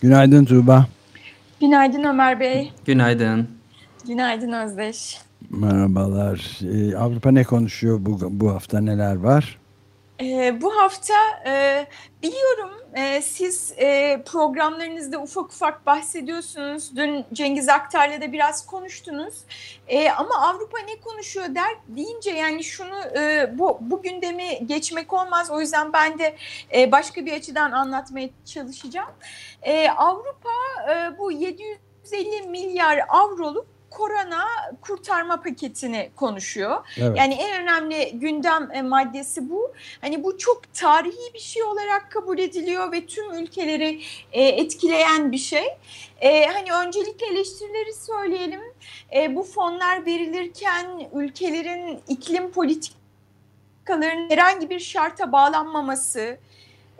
Günaydın Tuğba. Günaydın Ömer Bey. Günaydın. Günaydın Özdeş. Merhabalar. Ee, Avrupa ne konuşuyor bu, bu hafta neler var? Ee, bu hafta e, biliyorum e, siz e, programlarınızda ufak ufak bahsediyorsunuz. Dün Cengiz Aktar'la da biraz konuştunuz. E, ama Avrupa ne konuşuyor der deyince yani şunu e, bu, bu gündemi geçmek olmaz. O yüzden ben de e, başka bir açıdan anlatmaya çalışacağım. E, Avrupa e, bu 750 milyar avroluk korona kurtarma paketini konuşuyor. Evet. Yani en önemli gündem e, maddesi bu. Hani bu çok tarihi bir şey olarak kabul ediliyor ve tüm ülkeleri e, etkileyen bir şey. E, hani öncelikle eleştirileri söyleyelim. E, bu fonlar verilirken ülkelerin iklim politikalarının herhangi bir şarta bağlanmaması,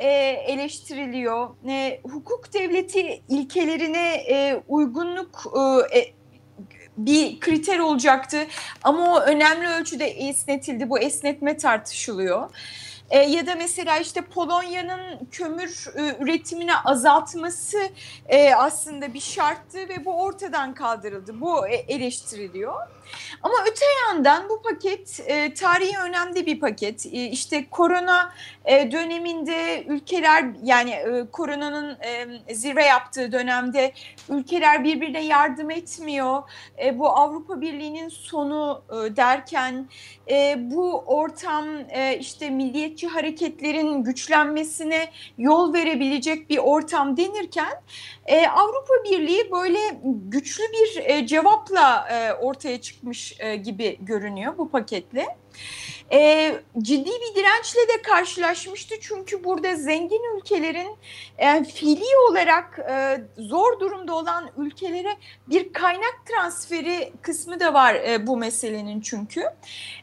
e, eleştiriliyor. E, hukuk devleti ilkelerine e, uygunluk e, bir kriter olacaktı ama o önemli ölçüde esnetildi. Bu esnetme tartışılıyor. E, ya da mesela işte Polonya'nın kömür e, üretimini azaltması e, aslında bir şarttı ve bu ortadan kaldırıldı. Bu e, eleştiriliyor. Ama öte yandan bu paket e, tarihi önemli bir paket. E, işte korona e, döneminde ülkeler yani e, koronanın e, zirve yaptığı dönemde ülkeler birbirine yardım etmiyor. E, bu Avrupa Birliği'nin sonu e, derken e, bu ortam e, işte milliyetçi hareketlerin güçlenmesine yol verebilecek bir ortam denirken e, Avrupa Birliği böyle güçlü bir e, cevapla e, ortaya çıkmış e, gibi görünüyor bu paketle e, ciddi bir dirençle de karşılaşmıştı. Çünkü burada zengin ülkelerin e, fiili olarak e, zor durumda olan ülkelere bir kaynak transferi kısmı da var e, bu meselenin çünkü.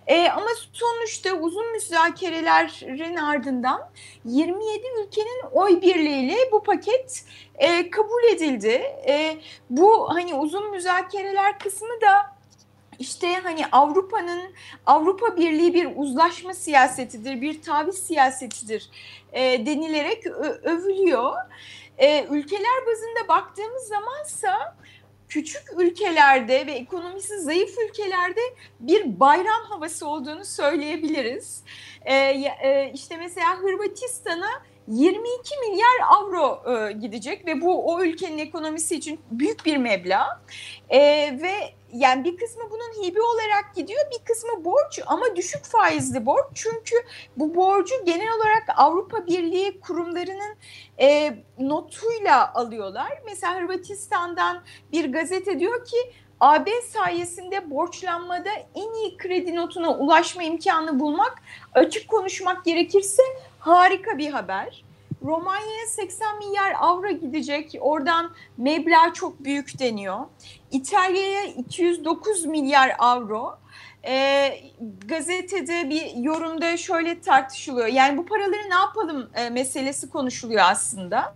E, ama sonuçta uzun müzakerelerin ardından 27 ülkenin oy birliğiyle bu paket e, kabul edildi. E, bu hani uzun müzakereler kısmı da işte hani Avrupa'nın Avrupa Birliği bir uzlaşma siyasetidir, bir taviz siyasetidir e, denilerek övülüyor. E, ülkeler bazında baktığımız zamansa küçük ülkelerde ve ekonomisi zayıf ülkelerde bir bayram havası olduğunu söyleyebiliriz. E, e, işte mesela Hırvatistan'a 22 milyar avro e, gidecek ve bu o ülkenin ekonomisi için büyük bir meblağ. E, ve yani bir kısmı bunun hibe olarak gidiyor, bir kısmı borç ama düşük faizli borç. Çünkü bu borcu genel olarak Avrupa Birliği kurumlarının e, notuyla alıyorlar. Mesela Hırvatistan'dan bir gazete diyor ki AB sayesinde borçlanmada en iyi kredi notuna ulaşma imkanı bulmak, açık konuşmak gerekirse harika bir haber. Romanya'ya 80 milyar avro gidecek. Oradan meblağ çok büyük deniyor. İtalya'ya 209 milyar avro. E, gazetede bir yorumda şöyle tartışılıyor. Yani bu paraları ne yapalım e, meselesi konuşuluyor aslında.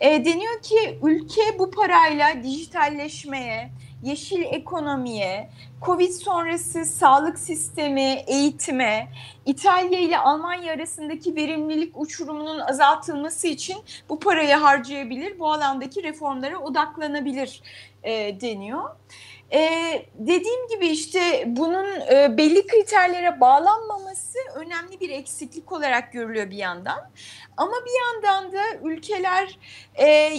E, deniyor ki ülke bu parayla dijitalleşmeye, yeşil ekonomiye, Covid sonrası sağlık sistemi, eğitime, İtalya ile Almanya arasındaki verimlilik uçurumunun azaltılması için bu parayı harcayabilir, bu alandaki reformlara odaklanabilir e, deniyor. Ee, dediğim gibi işte bunun e, belli kriterlere bağlanmaması önemli bir eksiklik olarak görülüyor bir yandan. Ama bir yandan da ülkeler e,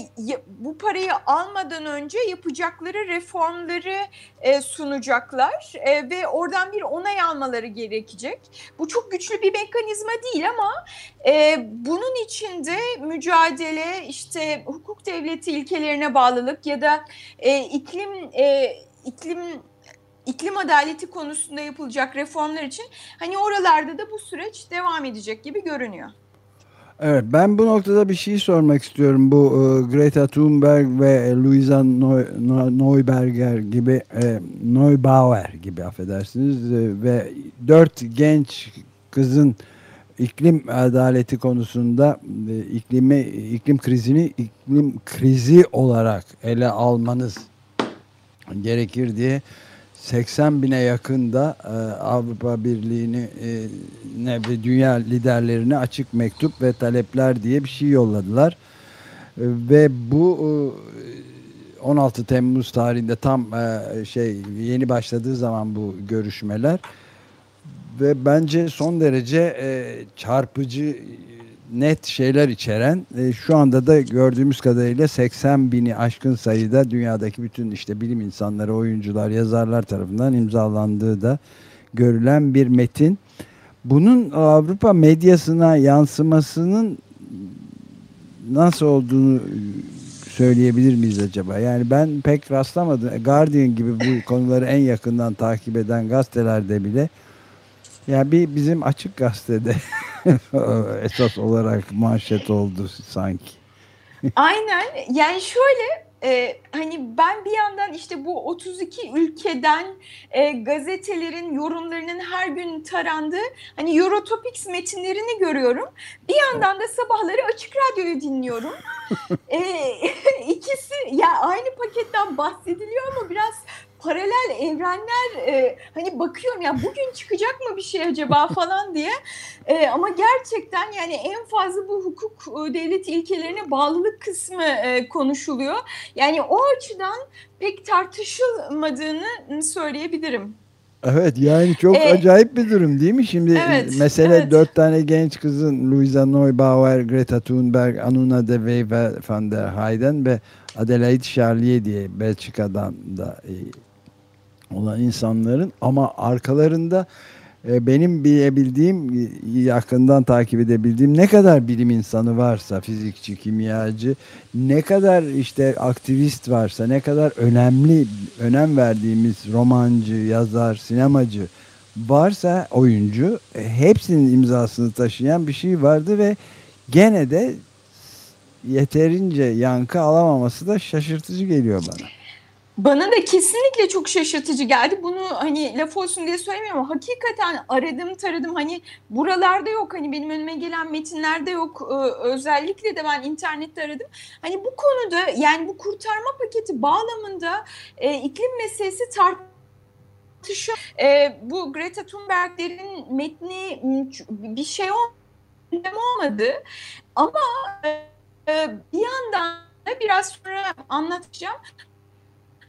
bu parayı almadan önce yapacakları reformları e, sunacaklar e, ve oradan bir onay almaları gerekecek. Bu çok güçlü bir mekanizma değil ama e, bunun içinde mücadele işte hukuk devleti ilkelerine bağlılık ya da e, iklim e, iklim iklim adaleti konusunda yapılacak reformlar için hani oralarda da bu süreç devam edecek gibi görünüyor. Evet ben bu noktada bir şey sormak istiyorum. Bu e, Greta Thunberg ve Luisa Neuberger gibi e, Neubauer gibi affedersiniz e, ve dört genç kızın iklim adaleti konusunda e, iklimi iklim krizini iklim krizi olarak ele almanız gerekir diye 80 bine yakında e, Avrupa Birliği'ni e, ne ve dünya liderlerine açık mektup ve talepler diye bir şey yolladılar. E, ve bu e, 16 Temmuz tarihinde tam e, şey yeni başladığı zaman bu görüşmeler ve bence son derece e, çarpıcı net şeyler içeren e, şu anda da gördüğümüz kadarıyla 80 bini aşkın sayıda dünyadaki bütün işte bilim insanları, oyuncular, yazarlar tarafından imzalandığı da görülen bir metin. Bunun Avrupa medyasına yansımasının nasıl olduğunu söyleyebilir miyiz acaba? Yani ben pek rastlamadım. Guardian gibi bu konuları en yakından takip eden gazetelerde bile ya bir bizim açık gazetede esas olarak manşet oldu sanki. Aynen. Yani şöyle e, hani ben bir yandan işte bu 32 ülkeden e, gazetelerin yorumlarının her gün tarandığı hani Eurotopics metinlerini görüyorum. Bir yandan da sabahları açık radyoyu dinliyorum. e, ikisi ya aynı paketten bahsediliyor ama biraz paralel evrenler e, hani bakıyorum ya bugün çıkacak mı bir şey acaba falan diye e, ama gerçekten yani en fazla bu hukuk e, devlet ilkelerine bağlılık kısmı e, konuşuluyor. Yani o açıdan pek tartışılmadığını söyleyebilirim. Evet yani çok ee, acayip bir durum değil mi? Şimdi evet, mesele evet. dört tane genç kızın Luisa Neubauer, Greta Thunberg, Anuna de Wever van der Heyden ve Adelaide Charlier diye Belçika'dan da e, olan insanların ama arkalarında e, benim bilebildiğim yakından takip edebildiğim ne kadar bilim insanı varsa fizikçi, kimyacı ne kadar işte aktivist varsa ne kadar önemli önem verdiğimiz romancı, yazar, sinemacı varsa oyuncu e, hepsinin imzasını taşıyan bir şey vardı ve gene de yeterince yankı alamaması da şaşırtıcı geliyor bana. Bana da kesinlikle çok şaşırtıcı geldi. Bunu hani laf olsun diye söylemiyorum hakikaten aradım taradım hani buralarda yok hani benim önüme gelen metinlerde yok. Ee, özellikle de ben internette aradım. Hani bu konuda yani bu kurtarma paketi bağlamında e, iklim meselesi tartışıyor. E, bu Greta Thunberg'lerin metni bir şey olmadı ama e, bir yandan da biraz sonra anlatacağım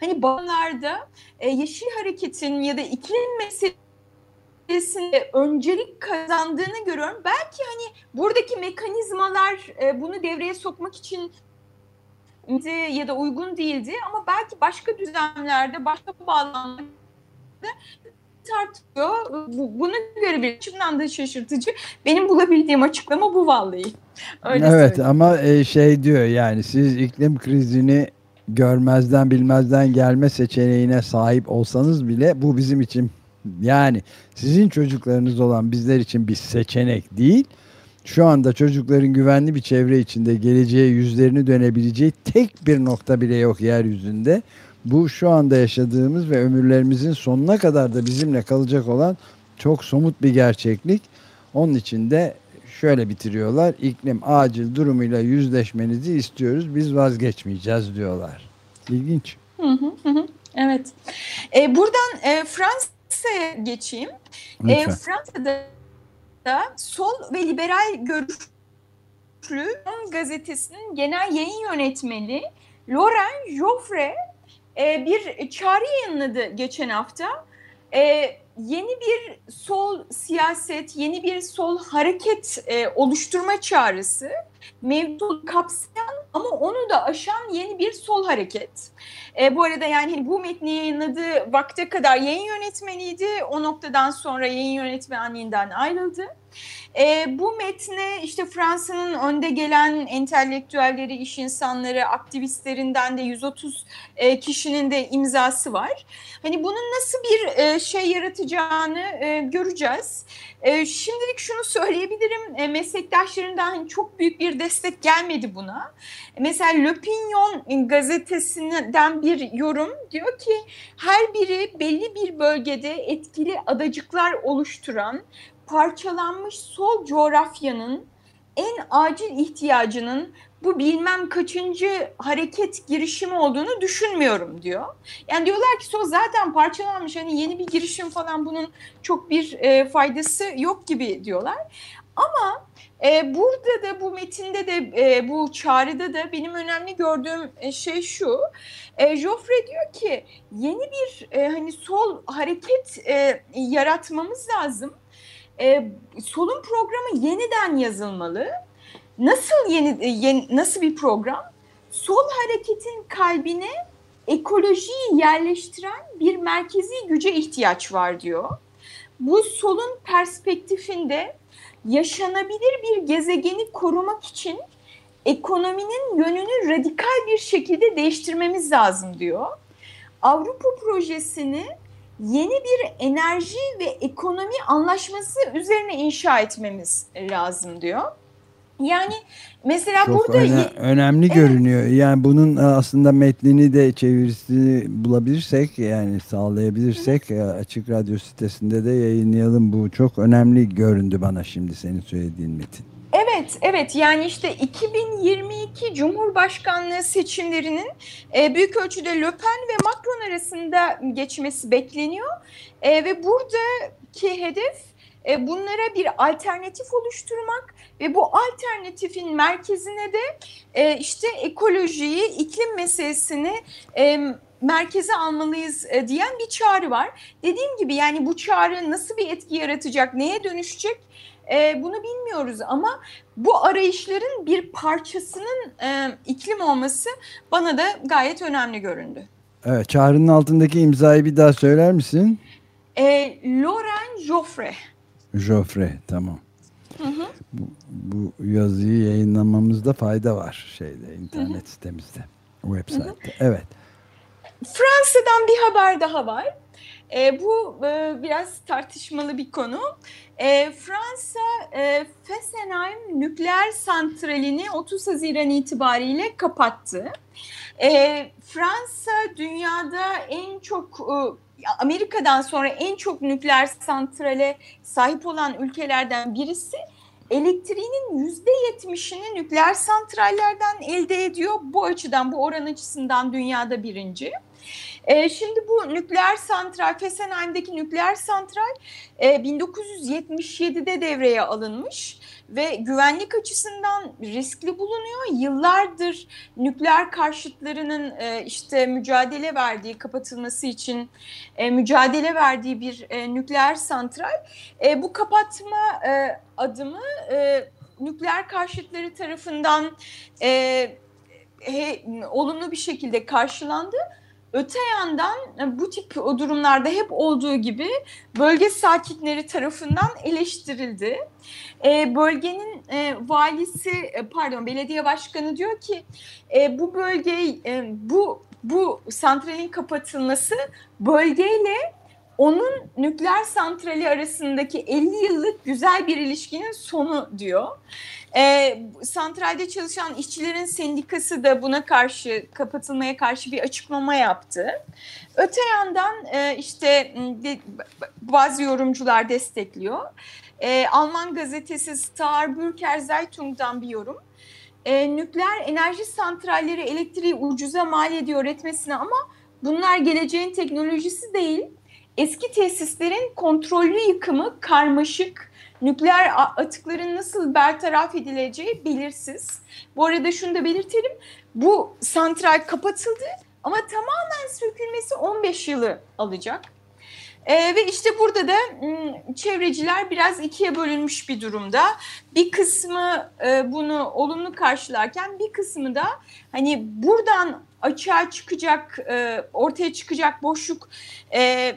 hani bağlarda e, Yeşil Hareket'in ya da iklim meselesinde öncelik kazandığını görüyorum. Belki hani buradaki mekanizmalar e, bunu devreye sokmak için ya da uygun değildi ama belki başka düzenlerde, başka bağlamlarda tartıyor. Bunu görebilir. Şimdiden de şaşırtıcı. Benim bulabildiğim açıklama bu vallahi. Öyle evet söyleyeyim. ama e, şey diyor yani siz iklim krizini görmezden bilmezden gelme seçeneğine sahip olsanız bile bu bizim için yani sizin çocuklarınız olan bizler için bir seçenek değil. Şu anda çocukların güvenli bir çevre içinde geleceğe yüzlerini dönebileceği tek bir nokta bile yok yeryüzünde. Bu şu anda yaşadığımız ve ömürlerimizin sonuna kadar da bizimle kalacak olan çok somut bir gerçeklik. Onun için de şöyle bitiriyorlar. İklim acil durumuyla yüzleşmenizi istiyoruz. Biz vazgeçmeyeceğiz diyorlar. İlginç. Hı hı hı. Evet. E, buradan e, Fransa'ya geçeyim. E, Fransa'da da sol ve liberal görüşlü gazetesinin genel yayın yönetmeni Laurent Joffre e, bir çağrı yayınladı geçen hafta. E, yeni bir sol siyaset, yeni bir sol hareket e, oluşturma çağrısı mevcut kapsayan ama onu da aşan yeni bir sol hareket. E, bu arada yani bu metni yayınladığı vakte kadar yayın yönetmeniydi. O noktadan sonra yayın yönetmenliğinden ayrıldı. E, bu metne işte Fransa'nın önde gelen entelektüelleri, iş insanları, aktivistlerinden de 130 e, kişinin de imzası var. Hani bunun nasıl bir e, şey yaratacağını e, göreceğiz. E, şimdilik şunu söyleyebilirim, e, meslektaşlarımdan hani çok büyük bir destek gelmedi buna. Mesela Le Pignon gazetesinden bir yorum diyor ki her biri belli bir bölgede etkili adacıklar oluşturan parçalanmış sol coğrafyanın en acil ihtiyacının bu bilmem kaçıncı hareket girişimi olduğunu düşünmüyorum diyor. Yani diyorlar ki sol zaten parçalanmış hani yeni bir girişim falan bunun çok bir e, faydası yok gibi diyorlar. Ama e, burada da bu metinde de e, bu çağrıda da benim önemli gördüğüm e, şey şu. E, Joffre diyor ki yeni bir e, hani sol hareket e, yaratmamız lazım. E, solun programı yeniden yazılmalı. Nasıl yeni, e, yeni nasıl bir program? Sol hareketin kalbine ekolojiyi yerleştiren bir merkezi güce ihtiyaç var diyor. Bu solun perspektifinde yaşanabilir bir gezegeni korumak için ekonominin yönünü radikal bir şekilde değiştirmemiz lazım diyor. Avrupa projesini yeni bir enerji ve ekonomi anlaşması üzerine inşa etmemiz lazım diyor. Yani mesela Çok burada öne, önemli evet. görünüyor. Yani bunun e, aslında metnini de çevirisini bulabilirsek yani sağlayabilirsek Hı. E, açık Radyo sitesinde de yayınlayalım. Bu çok önemli göründü bana şimdi senin söylediğin metin. Evet, evet. Yani işte 2022 Cumhurbaşkanlığı seçimlerinin e, büyük ölçüde Le Pen ve Macron arasında geçmesi bekleniyor. E, ve buradaki hedef e, bunlara bir alternatif oluşturmak ve bu alternatifin merkezine de işte ekolojiyi, iklim meselesini merkeze almalıyız diyen bir çağrı var. Dediğim gibi yani bu çağrı nasıl bir etki yaratacak, neye dönüşecek e, bunu bilmiyoruz ama bu arayışların bir parçasının e, iklim olması bana da gayet önemli göründü. Evet, çağrının altındaki imzayı bir daha söyler misin? E, Laurent Joffre. Joffre, tamam. Hı hı. Bu, bu yazıyı yayınlamamızda fayda var şeyde internet hı hı. sitemizde, website'te. Hı hı. Evet. Fransa'dan bir haber daha var. E, bu e, biraz tartışmalı bir konu. E, Fransa e, Fessenheim nükleer santralini 30 Haziran itibariyle kapattı. E, Fransa dünyada en çok e, Amerika'dan sonra en çok nükleer santrale sahip olan ülkelerden birisi elektriğinin yüzde yetmişini nükleer santrallerden elde ediyor. Bu açıdan, bu oran açısından dünyada birinci. E, şimdi bu nükleer santral, Fessenheim'deki nükleer santral e, 1977'de devreye alınmış ve güvenlik açısından riskli bulunuyor. Yıllardır nükleer karşıtlarının e, işte mücadele verdiği, kapatılması için e, mücadele verdiği bir e, nükleer santral. E, bu kapatma e, adımı e, nükleer karşıtları tarafından e, he, olumlu bir şekilde karşılandı. Öte yandan e, bu tip o durumlarda hep olduğu gibi bölge sakinleri tarafından eleştirildi. E, bölgenin e, valisi e, pardon belediye başkanı diyor ki e, bu bölge e, bu bu santralin kapatılması bölgeyle onun nükleer santrali arasındaki 50 yıllık güzel bir ilişkinin sonu diyor. E, santralde çalışan işçilerin sendikası da buna karşı kapatılmaya karşı bir açıklama yaptı. Öte yandan e, işte de, bazı yorumcular destekliyor. E, Alman gazetesi Starbürger Zeitung'dan bir yorum. E, nükleer enerji santralleri elektriği ucuza mal ediyor etmesine ama bunlar geleceğin teknolojisi değil. Eski tesislerin kontrollü yıkımı karmaşık, nükleer atıkların nasıl bertaraf edileceği belirsiz. Bu arada şunu da belirtelim. Bu santral kapatıldı ama tamamen sökülmesi 15 yılı alacak. Ee, ve işte burada da çevreciler biraz ikiye bölünmüş bir durumda. Bir kısmı e, bunu olumlu karşılarken bir kısmı da hani buradan açığa çıkacak, e, ortaya çıkacak boşluk e,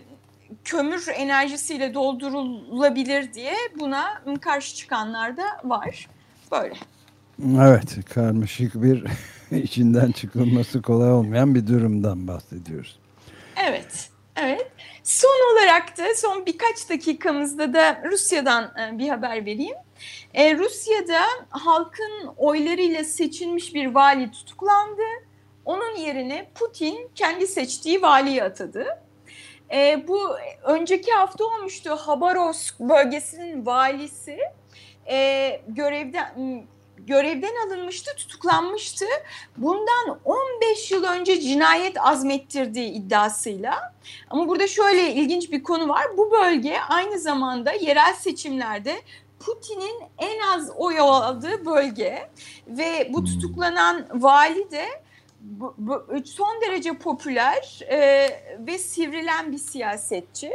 kömür enerjisiyle doldurulabilir diye buna karşı çıkanlar da var. Böyle. Evet, karmaşık bir içinden çıkılması kolay olmayan bir durumdan bahsediyoruz. Evet, evet. Son olarak da son birkaç dakikamızda da Rusya'dan e, bir haber vereyim. Ee, Rusya'da halkın oylarıyla seçilmiş bir vali tutuklandı. Onun yerine Putin kendi seçtiği valiyi atadı. Ee, bu önceki hafta olmuştu. Habarovsk bölgesinin valisi e, görevden görevden alınmıştı, tutuklanmıştı. Bundan 15 yıl önce cinayet azmettirdiği iddiasıyla. Ama burada şöyle ilginç bir konu var. Bu bölge aynı zamanda yerel seçimlerde Putin'in en az oy aldığı bölge ve bu hmm. tutuklanan vali de bu, bu, son derece popüler e, ve sivrilen bir siyasetçi.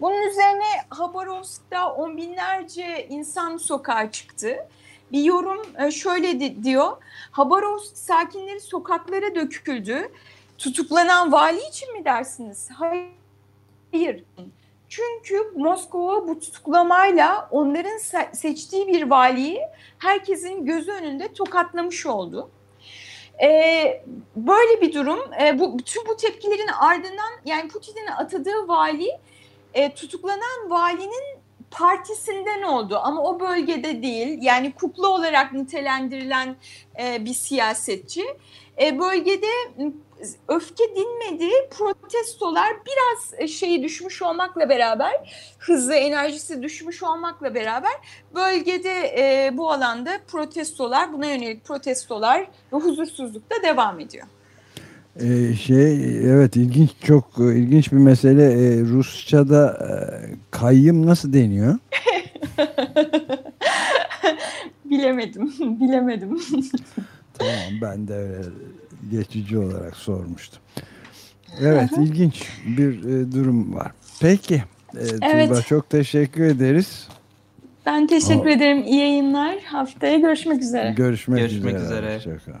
Bunun üzerine Habarovsk'ta on binlerce insan sokağa çıktı. Bir yorum e, şöyle diyor. Habarovsk sakinleri sokaklara döküldü. Tutuklanan vali için mi dersiniz? Hayır. Çünkü Moskova bu tutuklamayla onların seçtiği bir valiyi herkesin gözü önünde tokatlamış oldu. Ee, böyle bir durum. Ee, bu bütün bu tepkilerin ardından yani Putin'in atadığı vali e, tutuklanan valinin partisinden oldu ama o bölgede değil yani kukla olarak nitelendirilen e, bir siyasetçi. E, bölgede öfke dinmedi, protestolar biraz e, şeyi düşmüş olmakla beraber, hızı, enerjisi düşmüş olmakla beraber bölgede e, bu alanda protestolar, buna yönelik protestolar ve huzursuzluk da devam ediyor. Ee, şey evet ilginç çok e, ilginç bir mesele ee, Rusça'da e, kayyım nasıl deniyor? bilemedim bilemedim. tamam ben de öyle geçici olarak sormuştum. Evet ilginç bir e, durum var. Peki e, evet. Tuğba çok teşekkür ederiz. Ben teşekkür oh. ederim. İyi yayınlar. Haftaya görüşmek üzere. Görüşmek, görüşmek üzere. üzere. Şaka.